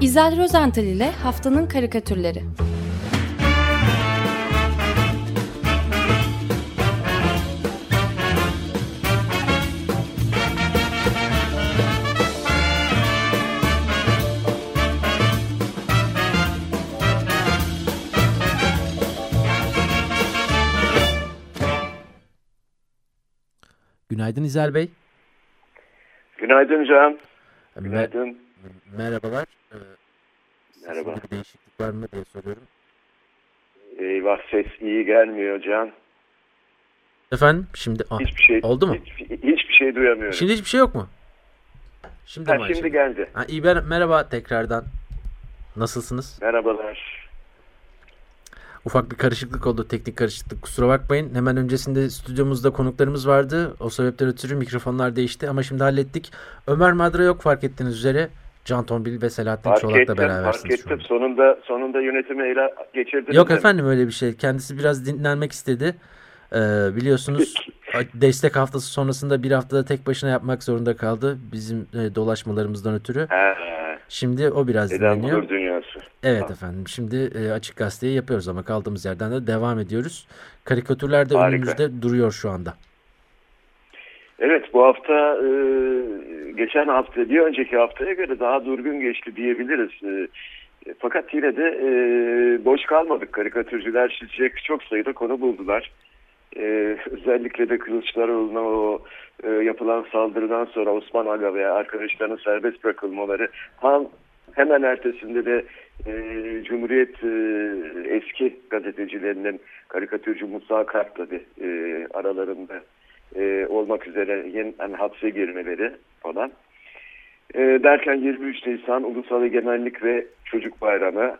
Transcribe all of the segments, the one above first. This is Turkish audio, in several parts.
İzel Rozental ile Haftanın Karikatürleri Günaydın İzel Bey. Günaydın Can. Günaydın. merhabalar. Merhaba. bir değişiklik var mı diye soruyorum. Eyvah ses iyi gelmiyor Can. Efendim şimdi ah, Hiçbir şey oldu mu? Hiç, hiçbir şey duyamıyorum. Şimdi hiçbir şey yok mu? Şimdi Ha, şimdi Ayşe? geldi. Ha, iyi ben, merhaba tekrardan. Nasılsınız? Merhabalar. Ufak bir karışıklık oldu, teknik karışıklık. Kusura bakmayın. Hemen öncesinde stüdyomuzda konuklarımız vardı. O sebepten ötürü mikrofonlar değişti ama şimdi hallettik. Ömer Madra yok fark ettiğiniz üzere. Can Tombil ve Selahattin Fark Çolak'la ettim, fark berabersiniz şu ettim. Sonunda sonunda yönetimi ele geçirdiniz. Yok efendim öyle bir şey. Kendisi biraz dinlenmek istedi. Ee, biliyorsunuz destek haftası sonrasında bir haftada tek başına yapmak zorunda kaldı. Bizim e, dolaşmalarımızdan ötürü. Ha, Şimdi o biraz neden dinleniyor. dünyası? Evet Tamam. efendim. Şimdi e, açık gazeteyi yapıyoruz ama kaldığımız yerden de devam ediyoruz. Karikatürler de Harika. önümüzde duruyor şu anda. Evet bu hafta e, geçen hafta bir önceki haftaya göre daha durgun geçti diyebiliriz. E, fakat yine de e, boş kalmadık. Karikatürcüler çizecek çok sayıda konu buldular. E, özellikle de Kılıçdaroğlu'na o e, yapılan saldırıdan sonra Osman Aga ve arkadaşlarının serbest bırakılmaları tam hemen ertesinde de e, Cumhuriyet e, eski gazetecilerinin karikatürcü Musa Kalp tabii e, aralarında e, olmak üzere yeniden hapse girmeleri falan. E, derken 23 Nisan Ulusal Egemenlik ve Çocuk Bayramı,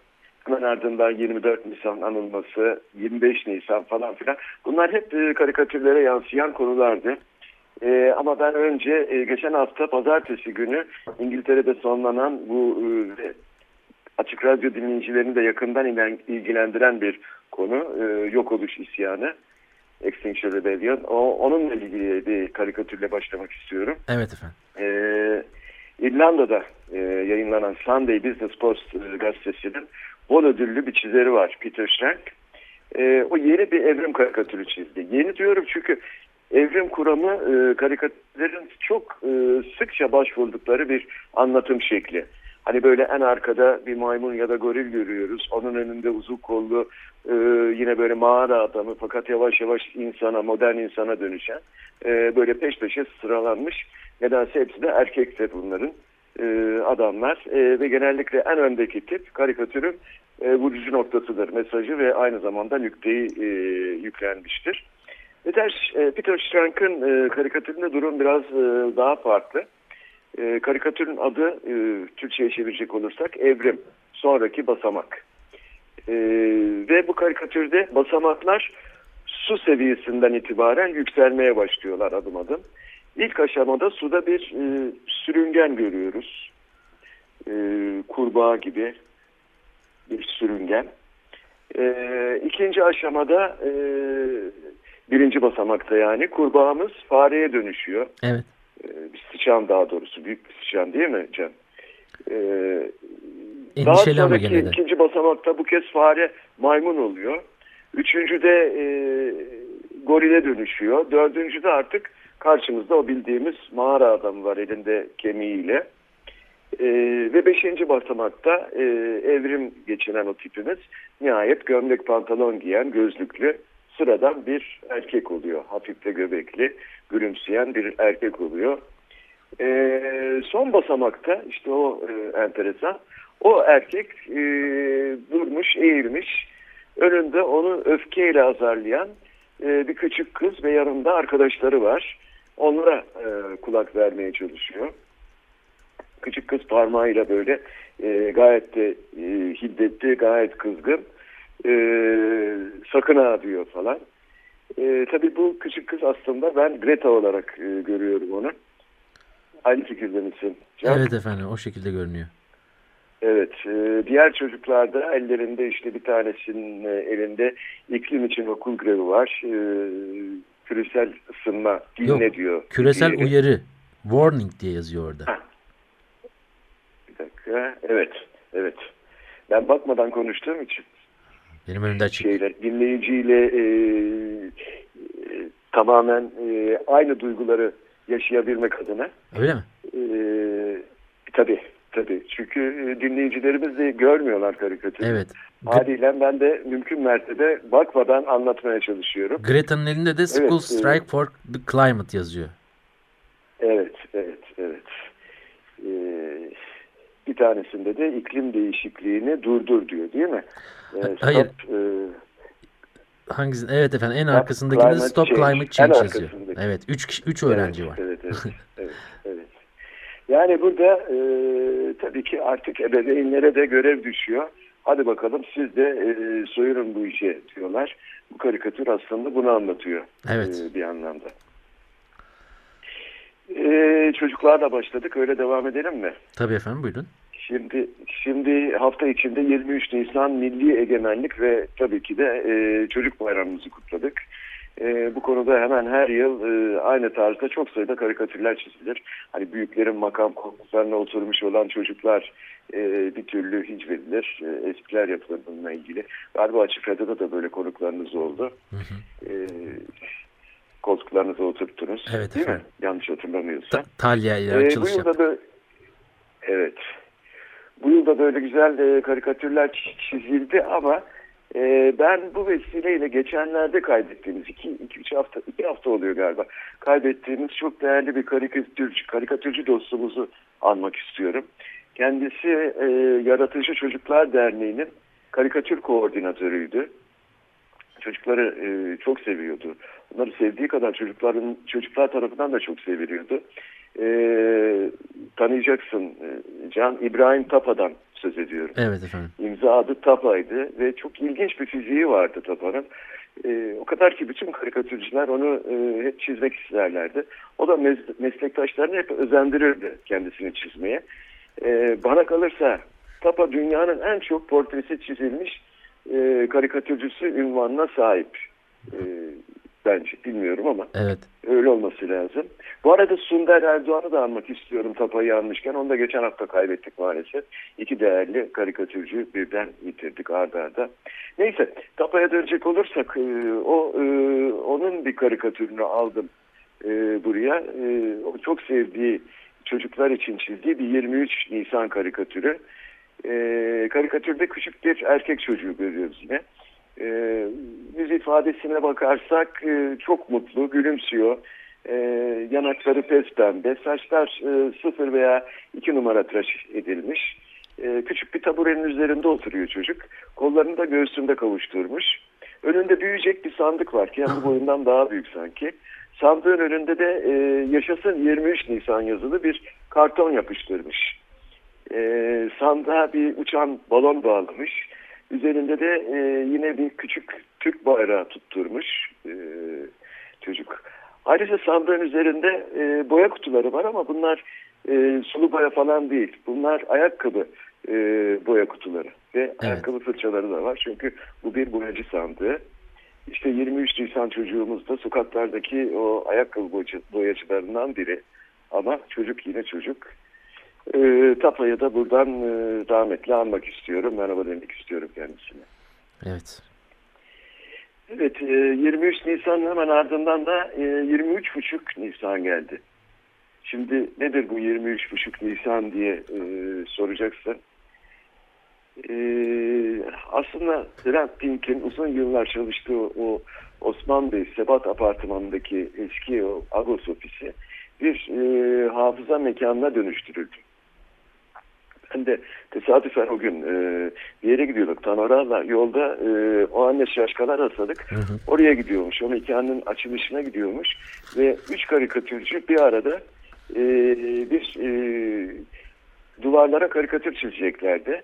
hemen ardından 24 Nisan anılması, 25 Nisan falan filan. Bunlar hep e, karikatürlere yansıyan konulardı. E, ama ben önce e, geçen hafta pazartesi günü İngiltere'de sonlanan bu e, açık radyo dinleyicilerini de yakından ilen- ilgilendiren bir konu. E, yok oluş isyanı. Extinction Rebellion. O, onunla ilgili bir karikatürle başlamak istiyorum. Evet efendim. Ee, İrlanda'da e, yayınlanan Sunday Business Post e, gazetesinin bol ödüllü bir çizeri var Peter Schrank. E, o yeni bir evrim karikatürü çizdi. Yeni diyorum çünkü evrim kuramı e, karikatürlerin çok e, sıkça başvurdukları bir anlatım şekli. Hani böyle en arkada bir maymun ya da goril görüyoruz. Onun önünde uzun kollu e, yine böyle mağara adamı fakat yavaş yavaş insana, modern insana dönüşen e, böyle peş peşe sıralanmış. Nedense hepsi de erkektir bunların e, adamlar e, ve genellikle en öndeki tip karikatürün e, vurucu noktasıdır mesajı ve aynı zamanda nükteyi e, yüklenmiştir. Peter, e, Peter Schrank'ın e, karikatüründe durum biraz e, daha farklı. E, karikatürün adı e, Türkçe'ye çevirecek olursak Evrim, sonraki basamak. E, ve bu karikatürde basamaklar su seviyesinden itibaren yükselmeye başlıyorlar adım adım. İlk aşamada suda bir e, sürüngen görüyoruz. E, kurbağa gibi bir sürüngen. E, ikinci aşamada e, birinci basamakta yani kurbağamız fareye dönüşüyor. Evet. E, bir sıçan daha doğrusu. Büyük bir sıçan değil mi Can? E, daha sonraki ikinci basamakta bu kez fare maymun oluyor. Üçüncüde e, gorile dönüşüyor. Dördüncüde artık karşımızda o bildiğimiz mağara adamı var elinde kemiğiyle. E, ve beşinci basamakta e, evrim geçinen o tipimiz nihayet gömlek pantolon giyen gözlüklü sıradan bir erkek oluyor. Hafif de göbekli, gülümseyen bir erkek oluyor. E, son basamakta işte o e, enteresan. O erkek e, durmuş, eğilmiş. Önünde onu öfkeyle azarlayan e, bir küçük kız ve yanında arkadaşları var. Onlara e, kulak vermeye çalışıyor. Küçük kız parmağıyla böyle e, gayet de e, hiddetli, gayet kızgın. E, sakın ha diyor falan. E, tabii bu küçük kız aslında ben Greta olarak e, görüyorum onu. Aynı fikirde misin? Can? Evet efendim o şekilde görünüyor. Evet, e, diğer çocuklarda ellerinde işte bir tanesinin e, elinde iklim için okul grevi var. E, küresel ısınma Yok, dinle diyor. Küresel Diğeri- uyarı. Warning diye yazıyor orada. Ha. Bir dakika, evet. evet. Ben bakmadan konuştuğum için. Benim önümde açık. Şeyler, dinleyiciyle e, e, tamamen e, aynı duyguları yaşayabilmek adına. Öyle mi? E, tabii, tabii. Çünkü e, dinleyicilerimiz de görmüyorlar karikatürü. Evet. Haliyle ben de mümkün mertebe bakmadan anlatmaya çalışıyorum. Greta'nın elinde de School Evet, Strike for the Climate yazıyor. Evet, evet, evet. Ee, bir tanesinde de iklim değişikliğini durdur diyor değil mi? Ee, stop, Hayır. e, Hangisi? Evet efendim en arkasındakinde Climate Stop Change. Climate Change En yazıyor. Evet. 3 üç, üç öğrenci evet, var. Evet, evet, evet, evet. Yani burada e, tabii ki artık ebeveynlere de görev düşüyor. Hadi bakalım siz de e, soyurun bu işe diyorlar. Bu karikatür aslında bunu anlatıyor Evet. e, bir anlamda. E, çocuklarla başladık. Öyle devam edelim mi? Tabii efendim buyurun. Şimdi şimdi hafta içinde 23 Nisan Milli Egemenlik ve tabii ki de e, Çocuk Bayramımızı kutladık. E, bu konuda hemen her yıl e, aynı tarzda çok sayıda karikatürler çizilir. Hani büyüklerin makam koltuklarına oturmuş olan çocuklar e, bir türlü hicvedilir. E, eskiler yapılır bununla ilgili. Galiba Açık Radyo'da da böyle konuklarınız oldu. Hı hı. E, koltuklarınıza oturttunuz. Evet değil mi? Yanlış hatırlamıyorsam. Ta Talya ile Ee, açılış bu yılda da evet. Bu yılda böyle güzel e, karikatürler çi- çizildi ama e, ben bu vesileyle geçenlerde kaybettiğimiz iki, iki üç hafta iki hafta oluyor galiba kaybettiğimiz çok değerli bir karikatürcü karikatürcü dostumuzu anmak istiyorum. Kendisi e, Yaratıcı Çocuklar Derneği'nin karikatür koordinatörüydü. Çocukları e, çok seviyordu. Onları sevdiği kadar çocukların çocuklar tarafından da çok seviliyordu. E, tanıyacaksın Can İbrahim Tapa'dan söz ediyorum. Evet efendim. İmza adı Tapa'ydı ve çok ilginç bir fiziği vardı Tapa'nın. E, o kadar ki bütün karikatürcüler onu e, hep çizmek isterlerdi. O da mes- meslektaşlarını hep özendirirdi kendisini çizmeye. E, bana kalırsa Tapa dünyanın en çok portresi çizilmiş e, karikatürcüsü ünvanına sahip. E, bence bilmiyorum ama Evet. öyle olması lazım. Bu arada Sunder Erdoğan'ı da anmak istiyorum Tapa'yı anmışken. Onu da geçen hafta kaybettik maalesef. İki değerli karikatürcü birden yitirdik arda arda. Neyse Tapa'ya dönecek olursak e, o e, onun bir karikatürünü aldım e, buraya. O çok sevdiği çocuklar için çizdiği bir 23 Nisan karikatürü. Karikatürde küçük bir erkek çocuğu görüyoruz yine. E, yüz ifadesine bakarsak e, çok mutlu, gülümsüyor. E, yanakları pes pembe, saçlar e, sıfır veya iki numara tıraş edilmiş. E, küçük bir taburenin üzerinde oturuyor çocuk. Kollarını da göğsünde kavuşturmuş. Önünde büyüyecek bir sandık var. Kendi boyundan daha büyük sanki. Sandığın önünde de e, yaşasın 23 Nisan yazılı bir karton yapıştırmış. E, sandığa bir uçan balon bağlamış. Üzerinde de e, yine bir küçük Türk bayrağı tutturmuş e, çocuk. Ayrıca sandığın üzerinde e, boya kutuları var ama bunlar e, sulu boya falan değil. Bunlar ayakkabı e, boya kutuları ve ayakkabı fırçaları da var. Çünkü bu bir boyacı sandığı. İşte 23 Nisan çocuğumuz da sokaklardaki o ayakkabı boyacı, boyacılarından biri. Ama çocuk yine çocuk. E, Tapa'yı da buradan e, rahmetle anmak istiyorum. Merhaba demek istiyorum kendisine. Evet. Evet, e, 23 Nisan hemen ardından da e, 23,5 Nisan geldi. Şimdi nedir bu 23,5 Nisan diye e, soracaksın. E, aslında Hrant Dink'in uzun yıllar çalıştığı o Osman Bey Sebat Apartmanı'ndaki eski o Agos ofisi bir e, hafıza mekanına dönüştürüldü. Ben de tesadüfen o gün e, bir yere gidiyorduk. Tanora'la yolda e, o anne şaşkalar hastalık. Hı hı. Oraya gidiyormuş. O mekanın açılışına gidiyormuş. Ve üç karikatürcü bir arada e, bir e, duvarlara karikatür çizeceklerdi.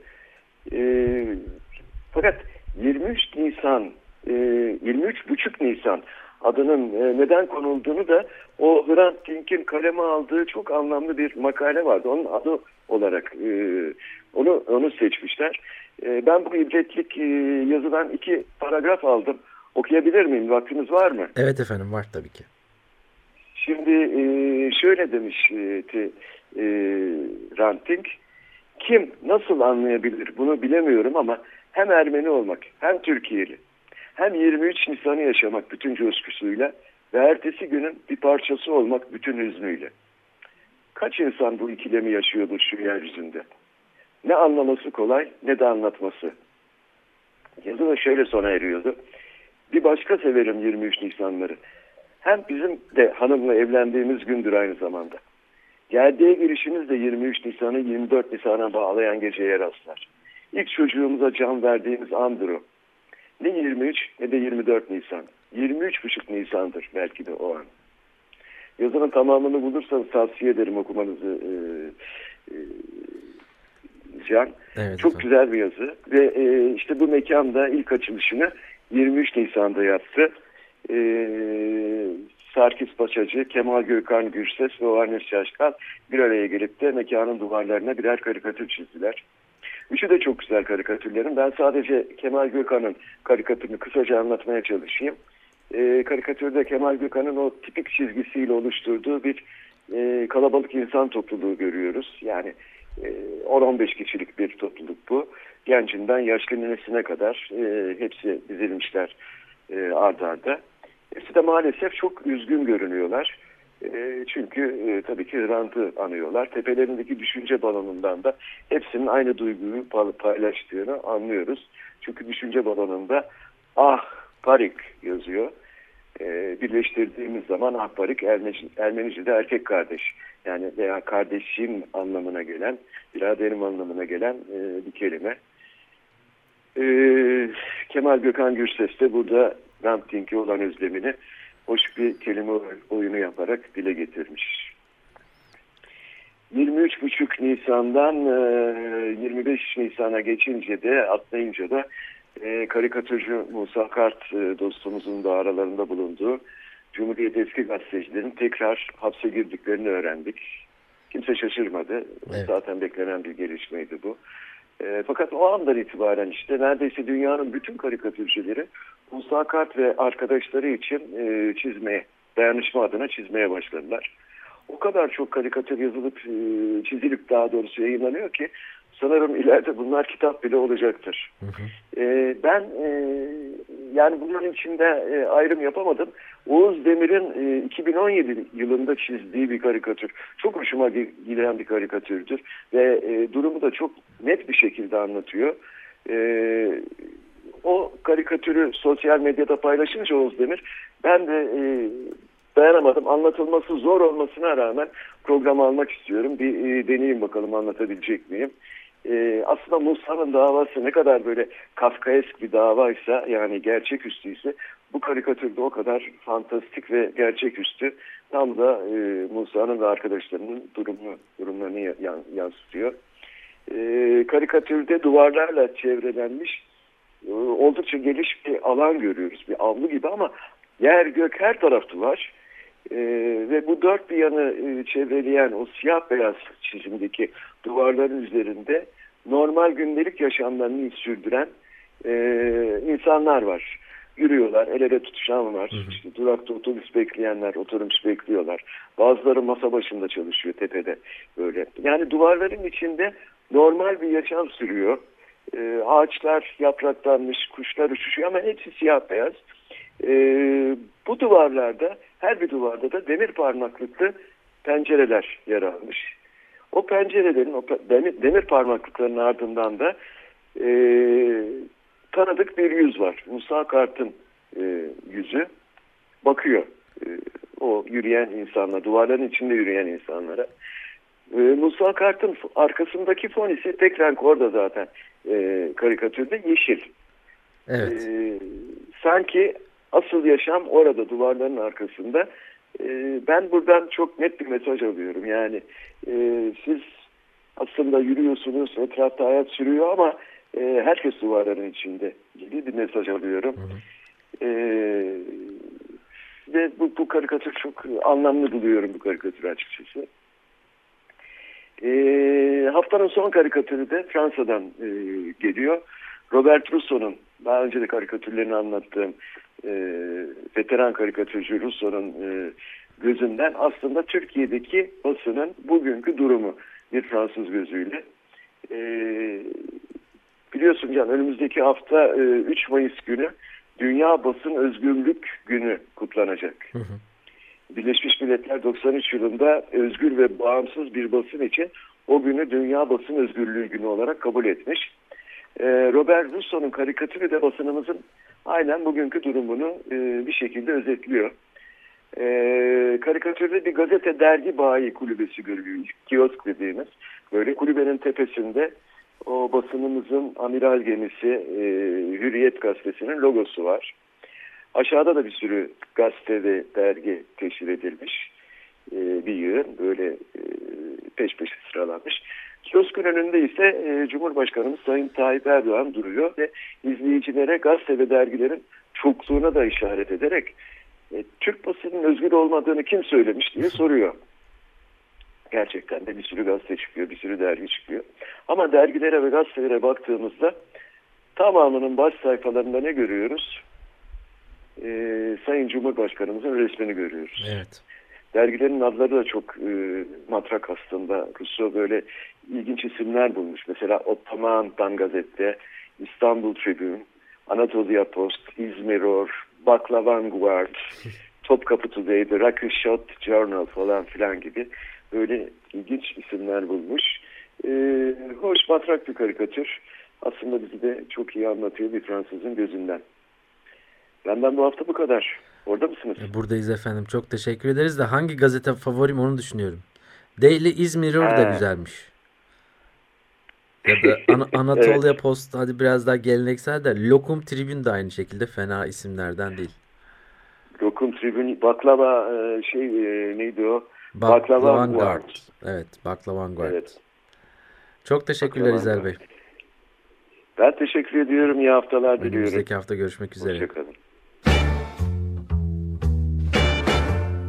E, fakat 23 Nisan e, 23 buçuk Nisan adının e, neden konulduğunu da o Hrant Dink'in kaleme aldığı çok anlamlı bir makale vardı. Onun adı olarak e, onu onu seçmişler. E, ben bu ibretlik e, yazılan iki paragraf aldım. Okuyabilir miyim? Vaktiniz var mı? Evet efendim var tabii ki. Şimdi e, şöyle demiş e, e, Hrant Dink. kim nasıl anlayabilir bunu bilemiyorum ama hem Ermeni olmak hem Türkiye'li hem 23 Nisan'ı yaşamak bütün coşkusuyla ve ertesi günün bir parçası olmak bütün hüznüyle. Kaç insan bu ikilemi yaşıyordur şu yeryüzünde? Ne anlaması kolay ne de anlatması. Yazı da şöyle sona eriyordu. Bir başka severim 23 Nisanları. Hem bizim de hanımla evlendiğimiz gündür aynı zamanda. Gerdeğe girişimiz de 23 Nisan'ı 24 Nisan'a bağlayan geceye rastlar. İlk çocuğumuza can verdiğimiz andır o. Ne 23 ne de 24 Nisan. 23,5 Nisan'dır belki de o an. Yazının tamamını bulursanız tavsiye ederim okumanızı e, e, Can. Evet, Çok efendim. güzel bir yazı ve e, işte bu mekanda ilk açılışını 23 Nisan'da yaptı. E, Sarkis Paçacı, Kemal Gökhan Gürses ve Oğanes Şaşkal bir araya gelip de mekanın duvarlarına birer karikatür çizdiler. Üçü de çok güzel karikatürlerim. Ben sadece Kemal Gökhan'ın karikatürünü kısaca anlatmaya çalışayım. E, karikatürde Kemal Gökhan'ın o tipik çizgisiyle oluşturduğu bir e, kalabalık insan topluluğu görüyoruz. Yani e, 10-15 kişilik bir topluluk bu. Gencinden yaşlı ninesine kadar e, hepsi dizilmişler e, ard arda. Hepsi de maalesef çok üzgün görünüyorlar. E, çünkü e, tabii ki Hrant'ı anıyorlar. Tepelerindeki düşünce balonundan da hepsinin aynı duyguyu paylaştığını anlıyoruz. Çünkü düşünce balonunda ah parik yazıyor. E, birleştirdiğimiz zaman ah parik Ermenice, Ermenice'de erkek kardeş. Yani veya kardeşim anlamına gelen, biraderim anlamına gelen e, bir kelime. E, Kemal Gökhan Gürses de burada Rampting'e olan özlemini hoş bir kelime oyunu yaparak dile getirmiş. 23,5 Nisan'dan 25 e, Nisan'a geçince de atlayınca da e, karikatürcü Musa Kart e, dostumuzun da aralarında bulunduğu Cumhuriyet eski gazetecilerin tekrar hapse girdiklerini öğrendik. Kimse şaşırmadı. Evet. Zaten beklenen bir gelişmeydi bu. E, fakat o andan itibaren işte neredeyse dünyanın bütün karikatürcüleri Musa Kart ve arkadaşları için e, çizmeye, dayanışma adına çizmeye başladılar. O kadar çok karikatür yazılıp, e, çizilip daha doğrusu yayınlanıyor ki sanırım ileride bunlar kitap bile olacaktır. Hı hı. E, ben e, yani bunların içinde e, ayrım yapamadım. Oğuz Demir'in e, 2017 yılında çizdiği bir karikatür. Çok hoşuma giden bir karikatürdür. Ve e, durumu da çok net bir şekilde anlatıyor. E, o karikatürü sosyal medyada paylaşınca Oğuz Demir ben de e, dayanamadım. Anlatılması zor olmasına rağmen programı almak istiyorum. Bir e, deneyeyim bakalım anlatabilecek miyim? E, aslında Musa'nın davası ne kadar böyle Kafkaesk bir davaysa yani gerçeküstüyse bu karikatürde o kadar fantastik ve gerçeküstü tam da e, Musa'nın ve arkadaşlarının durumu, durumlarını yansıtıyor. E, karikatürde duvarlarla çevrelenmiş e, oldukça geniş bir alan görüyoruz. Bir avlu gibi ama yer gök her tarafı var. E, ve bu dört bir yanı e, çevreleyen o siyah beyaz çizimdeki duvarların üzerinde normal gündelik yaşamlarını sürdüren e, insanlar var. Yürüyorlar, el ele tutuşan var. Hı hı. İşte durakta otobüs bekleyenler, otobüs bekliyorlar. Bazıları masa başında çalışıyor tepede böyle. Yani duvarların içinde normal bir yaşam sürüyor. E, ağaçlar yapraklanmış, kuşlar uçuşuyor ama hepsi siyah beyaz. E, bu duvarlarda, her bir duvarda da demir parmaklıklı pencereler yer almış. O pencerelerin, o demir, demir parmaklıklarının ardından da e, tanıdık bir yüz var. Musa Kart'ın e, yüzü bakıyor. E, o yürüyen insanlara, duvarların içinde yürüyen insanlara. E, Musa Kart'ın arkasındaki fon ise tek renk orada zaten e, karikatürde yeşil. Evet. E, sanki asıl yaşam orada duvarların arkasında. E, ben buradan çok net bir mesaj alıyorum. Yani e, siz aslında yürüyorsunuz, etrafta hayat sürüyor ama e, herkes duvarların içinde gibi bir mesaj alıyorum. Hı hı. E, ve bu, bu karikatür çok anlamlı buluyorum bu karikatürü açıkçası. E, haftanın son karikatürü de Fransa'dan e, geliyor. Robert Rousseau'nun daha önce de karikatürlerini anlattığım e, veteran karikatürcü Rousseau'nun e, gözünden aslında Türkiye'deki basının bugünkü durumu bir Fransız gözüyle. E, e, biliyorsun Can önümüzdeki hafta e, 3 Mayıs günü Dünya Basın Özgürlük Günü kutlanacak. Hı hı. Birleşmiş Milletler 93 yılında özgür ve bağımsız bir basın için o günü Dünya Basın Özgürlüğü Günü olarak kabul etmiş. E, Robert Russo'nun karikatürü de basınımızın aynen bugünkü durumunu e, bir şekilde özetliyor. E, karikatürde bir gazete dergi bayi kulübesi görülüyor. Kiosk dediğimiz. Böyle kulübenin tepesinde o basınımızın amiral gemisi e, Hürriyet gazetesinin logosu var. Aşağıda da bir sürü gazete dergi teşhir edilmiş. E, bir yığın böyle e, peş peşe sıralanmış. Kioskun önünde ise e, Cumhurbaşkanımız Sayın Tayyip Erdoğan duruyor ve izleyicilere gazete ve dergilerin çokluğuna da işaret ederek e, Türk basının özgür olmadığını kim söylemiş diye soruyor. Gerçekten de bir sürü gazete çıkıyor, bir sürü dergi çıkıyor. Ama dergilere ve gazetelere baktığımızda tamamının baş sayfalarında ne görüyoruz? Ee, Sayın Cumhurbaşkanımızın resmini görüyoruz. Evet. Dergilerin adları da çok e, matrak aslında. Rousseau böyle ilginç isimler bulmuş. Mesela Ottoman'dan gazette, İstanbul Tribune, Anatolia Post, İzmiror, Baklavanguard, Topkapı Today, The Shot Journal falan filan gibi böyle ilginç isimler bulmuş. Ee, hoş matrak bir karikatür. Aslında bizi de çok iyi anlatıyor bir Fransızın gözünden. Benden bu hafta bu kadar. Orada mısınız? E, buradayız efendim. Çok teşekkür ederiz de hangi gazete favorim onu düşünüyorum. Daily İzmir'or da güzelmiş. Ya da An Anatolia evet. Post hadi biraz daha geleneksel de Lokum Tribune de aynı şekilde fena isimlerden değil. Lokum Tribune baklava e, şey e, neydi o? Baklava Vanguard. Evet Baklava Vanguard. Evet. Çok teşekkürler Baklava İzel Bey. Ben teşekkür ediyorum. İyi haftalar diliyorum. Önümüzdeki hafta görüşmek üzere. Hoşçakalın.